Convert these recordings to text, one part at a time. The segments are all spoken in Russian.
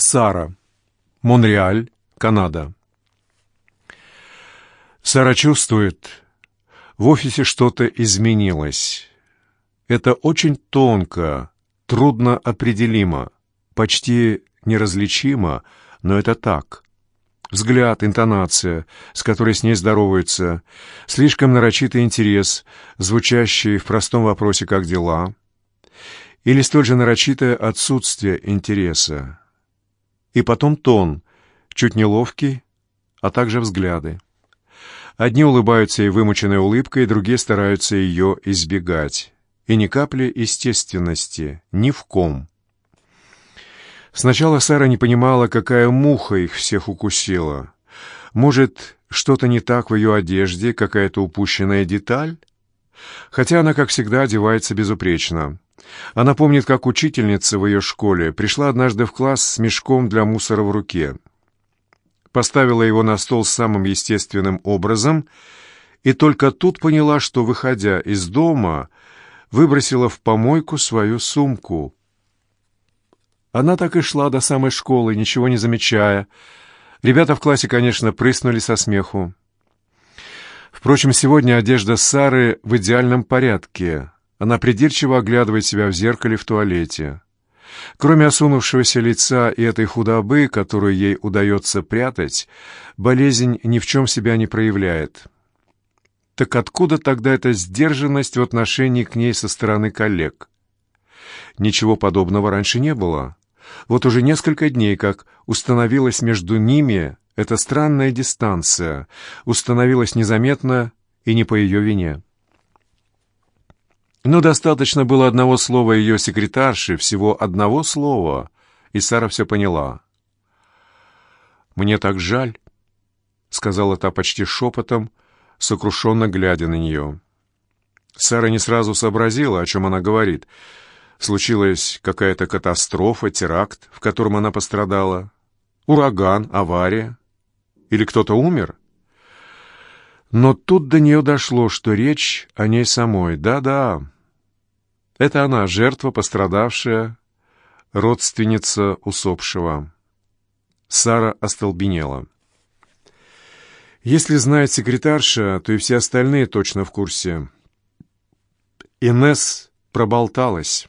Сара. Монреаль, Канада. Сара чувствует, в офисе что-то изменилось. Это очень тонко, трудно определимо, почти неразличимо, но это так. Взгляд, интонация, с которой с ней здороваются, слишком нарочитый интерес, звучащий в простом вопросе «как дела?», или столь же нарочитое отсутствие интереса. И потом тон, чуть неловкий, а также взгляды. Одни улыбаются ей вымученной улыбкой, другие стараются ее избегать. И ни капли естественности, ни в ком. Сначала Сара не понимала, какая муха их всех укусила. Может, что-то не так в ее одежде, какая-то упущенная деталь? Хотя она, как всегда, одевается безупречно. Она помнит, как учительница в ее школе пришла однажды в класс с мешком для мусора в руке. Поставила его на стол самым естественным образом и только тут поняла, что, выходя из дома, выбросила в помойку свою сумку. Она так и шла до самой школы, ничего не замечая. Ребята в классе, конечно, прыснули со смеху. Впрочем, сегодня одежда Сары в идеальном порядке. Она придирчиво оглядывает себя в зеркале в туалете. Кроме осунувшегося лица и этой худобы, которую ей удается прятать, болезнь ни в чем себя не проявляет. Так откуда тогда эта сдержанность в отношении к ней со стороны коллег? Ничего подобного раньше не было. Вот уже несколько дней, как установилась между ними эта странная дистанция, установилась незаметно и не по ее вине. Но достаточно было одного слова ее секретарши, всего одного слова, и Сара все поняла. «Мне так жаль», — сказала та почти шепотом, сокрушенно глядя на нее. Сара не сразу сообразила, о чем она говорит. Случилась какая-то катастрофа, теракт, в котором она пострадала. Ураган, авария. Или кто-то умер? Но тут до нее дошло, что речь о ней самой. Да-да, это она, жертва, пострадавшая, родственница усопшего. Сара остолбенела. Если знает секретарша, то и все остальные точно в курсе. Инес проболталась,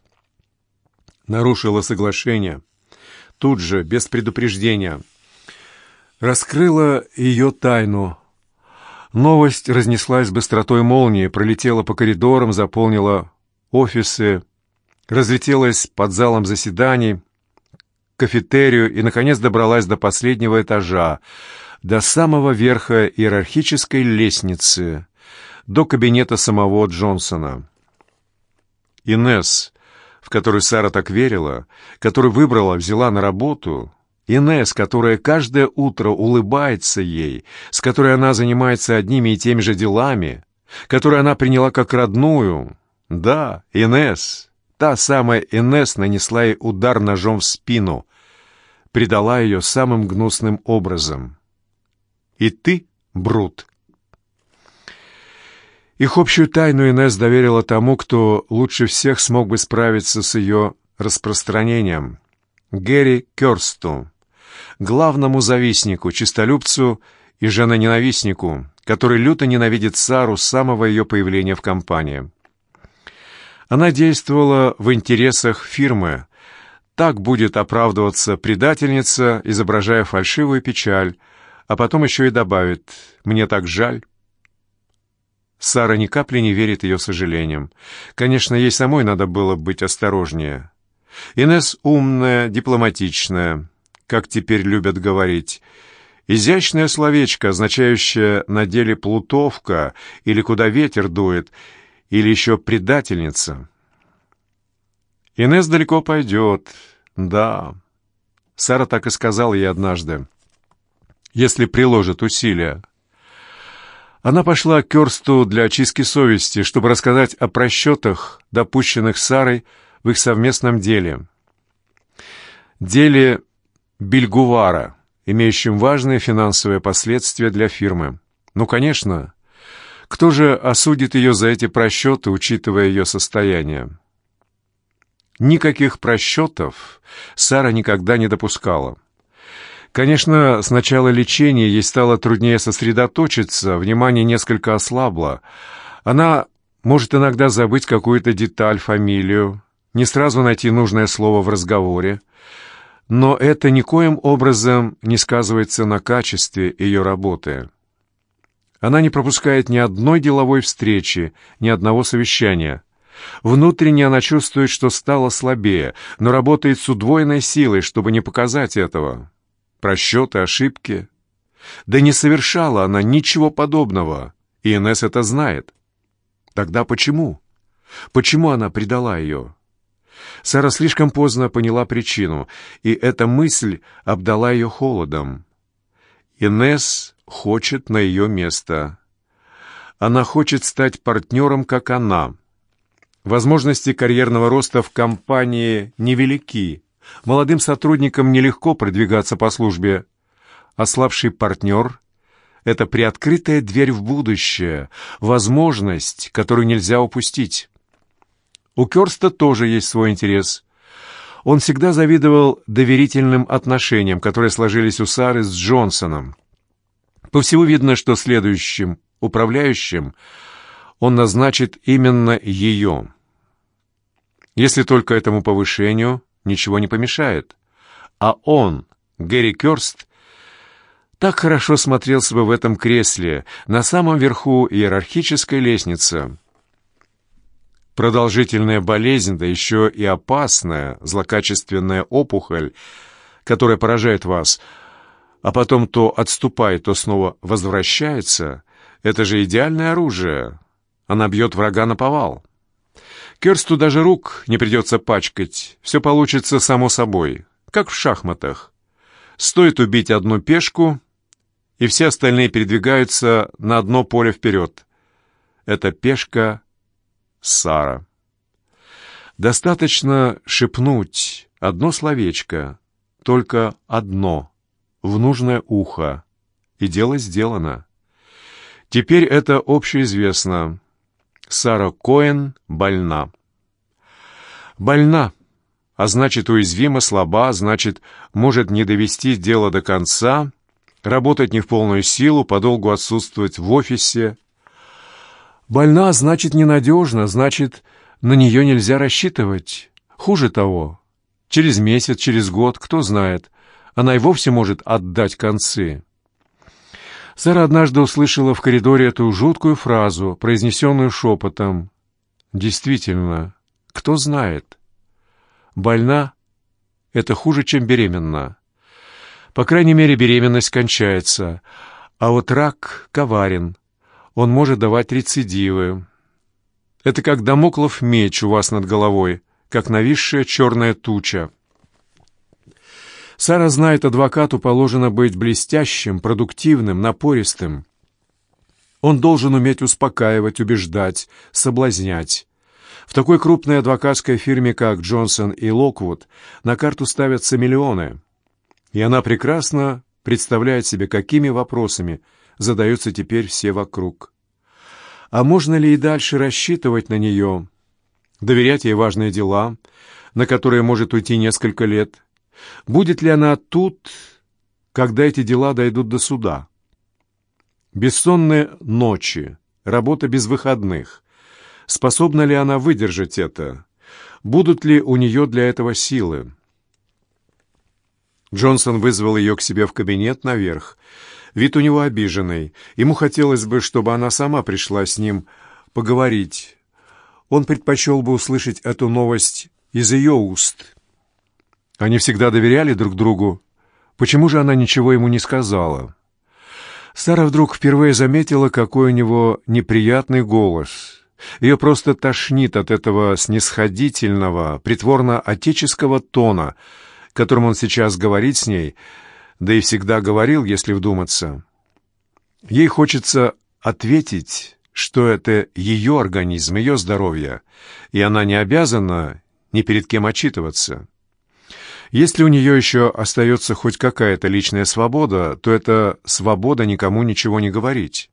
нарушила соглашение, тут же, без предупреждения. Раскрыла ее тайну. Новость разнеслась быстротой молнии, пролетела по коридорам, заполнила офисы, разлетелась под залом заседаний, кафетерию и, наконец, добралась до последнего этажа, до самого верха иерархической лестницы, до кабинета самого Джонсона. Инесс, в которую Сара так верила, которую выбрала, взяла на работу, Инесс, которая каждое утро улыбается ей, с которой она занимается одними и теми же делами, которую она приняла как родную, да, Инес, та самая Инес нанесла ей удар ножом в спину, предала ее самым гнусным образом. И ты, Брут. Их общую тайну Инес доверила тому, кто лучше всех смог бы справиться с ее распространением. Гэри Кёрсту, главному завистнику, чистолюбцу и женоненавистнику, который люто ненавидит Сару с самого ее появления в компании. Она действовала в интересах фирмы. Так будет оправдываться предательница, изображая фальшивую печаль, а потом еще и добавит «мне так жаль». Сара ни капли не верит ее сожалениям. Конечно, ей самой надо было быть осторожнее. Инес умная, дипломатичная, как теперь любят говорить. Изящное словечко, означающее на деле плутовка или куда ветер дует — или еще предательница. Инесс далеко пойдет, да. Сара так и сказала ей однажды. Если приложит усилия. Она пошла к Керсту для очистки совести, чтобы рассказать о просчетах, допущенных Сарой в их совместном деле. Деле Бельгувара, имеющем важные финансовые последствия для фирмы. Ну, конечно, кто же осудит ее за эти просчеты, учитывая ее состояние? Никаких просчетов Сара никогда не допускала. Конечно, с начала лечения ей стало труднее сосредоточиться, внимание несколько ослабло. Она может иногда забыть какую-то деталь, фамилию, не сразу найти нужное слово в разговоре. Но это никоим образом не сказывается на качестве ее работы. Она не пропускает ни одной деловой встречи, ни одного совещания. Внутренне она чувствует, что стала слабее, но работает с удвоенной силой, чтобы не показать этого. Просчеты, ошибки. Да не совершала она ничего подобного, и Инесс это знает. Тогда почему? Почему она предала ее? Сара слишком поздно поняла причину, и эта мысль обдала ее холодом. Инесс хочет на ее место. Она хочет стать партнером, как она. Возможности карьерного роста в компании невелики. Молодым сотрудникам нелегко продвигаться по службе. Ослабший партнер — это приоткрытая дверь в будущее, возможность, которую нельзя упустить. У Кёрста тоже есть свой интерес. Он всегда завидовал доверительным отношениям, которые сложились у Сары с Джонсоном. По всему видно, что следующим управляющим он назначит именно ее. Если только этому повышению ничего не помешает. А он, Гэри Кёрст, так хорошо смотрелся бы в этом кресле, на самом верху иерархической лестницы. Продолжительная болезнь, да еще и опасная, злокачественная опухоль, которая поражает вас, а потом то отступает, то снова возвращается, это же идеальное оружие. Она бьет врага на повал. Керсту даже рук не придется пачкать, все получится само собой, как в шахматах. Стоит убить одну пешку, и все остальные передвигаются на одно поле вперед. Это пешка Сара. Достаточно шепнуть одно словечко, только одно, в нужное ухо, и дело сделано. Теперь это общеизвестно. Сара Коэн больна. Больна, а значит уязвима, слаба, значит может не довести дело до конца, работать не в полную силу, подолгу отсутствовать в офисе. Больна, значит ненадежна, значит на нее нельзя рассчитывать. Хуже того, через месяц, через год, кто знает, она и вовсе может отдать концы. Сара однажды услышала в коридоре эту жуткую фразу, произнесенную шепотом. «Действительно, кто знает? Больна — это хуже, чем беременна. По крайней мере, беременность кончается, а вот рак коварен, он может давать рецидивы. Это как домоклов меч у вас над головой, как нависшая черная туча». Сара знает, адвокату положено быть блестящим, продуктивным, напористым. Он должен уметь успокаивать, убеждать, соблазнять. В такой крупной адвокатской фирме, как Джонсон и Локвуд, на карту ставятся миллионы. И она прекрасно представляет себе, какими вопросами задаются теперь все вокруг. А можно ли и дальше рассчитывать на нее, доверять ей важные дела, на которые может уйти несколько лет, Будет ли она тут, когда эти дела дойдут до суда? Бессонные ночи, работа без выходных. Способна ли она выдержать это? Будут ли у нее для этого силы? Джонсон вызвал ее к себе в кабинет наверх. Вид у него обиженный. Ему хотелось бы, чтобы она сама пришла с ним поговорить. Он предпочел бы услышать эту новость из ее уст. Они всегда доверяли друг другу. Почему же она ничего ему не сказала? Сара вдруг впервые заметила, какой у него неприятный голос. Ее просто тошнит от этого снисходительного, притворно-отеческого тона, которым он сейчас говорит с ней, да и всегда говорил, если вдуматься. Ей хочется ответить, что это ее организм, ее здоровье, и она не обязана ни перед кем отчитываться. Если у нее еще остается хоть какая-то личная свобода, то это свобода никому ничего не говорить.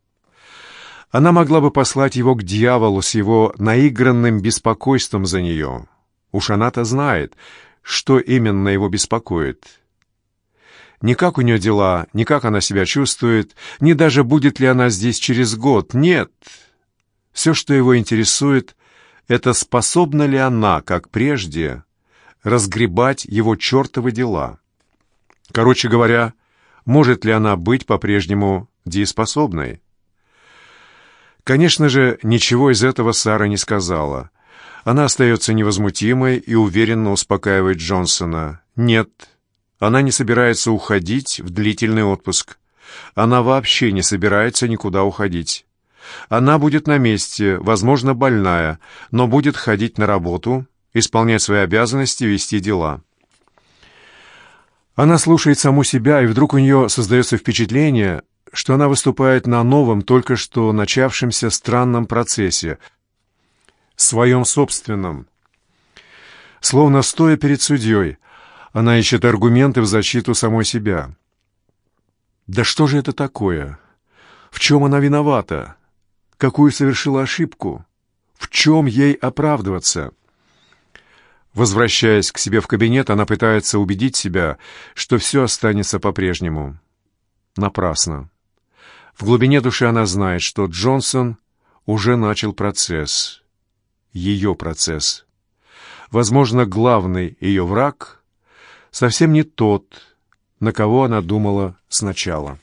Она могла бы послать его к дьяволу с его наигранным беспокойством за нее. Уж она-то знает, что именно его беспокоит. Ни как у нее дела, ни как она себя чувствует, ни даже будет ли она здесь через год. Нет. Все, что его интересует, это способна ли она, как прежде, разгребать его чертовы дела. Короче говоря, может ли она быть по-прежнему дееспособной? Конечно же, ничего из этого Сара не сказала. Она остается невозмутимой и уверенно успокаивает Джонсона. Нет, она не собирается уходить в длительный отпуск. Она вообще не собирается никуда уходить. Она будет на месте, возможно, больная, но будет ходить на работу, исполнять свои обязанности, вести дела. Она слушает саму себя, и вдруг у нее создается впечатление, что она выступает на новом, только что начавшемся странном процессе, своем собственном. Словно стоя перед судьей, она ищет аргументы в защиту самой себя. Да что же это такое? В чем она виновата? Какую совершила ошибку? В чем ей оправдываться? Возвращаясь к себе в кабинет, она пытается убедить себя, что все останется по-прежнему. Напрасно. В глубине души она знает, что Джонсон уже начал процесс. Ее процесс. Возможно, главный ее враг совсем не тот, на кого она думала сначала.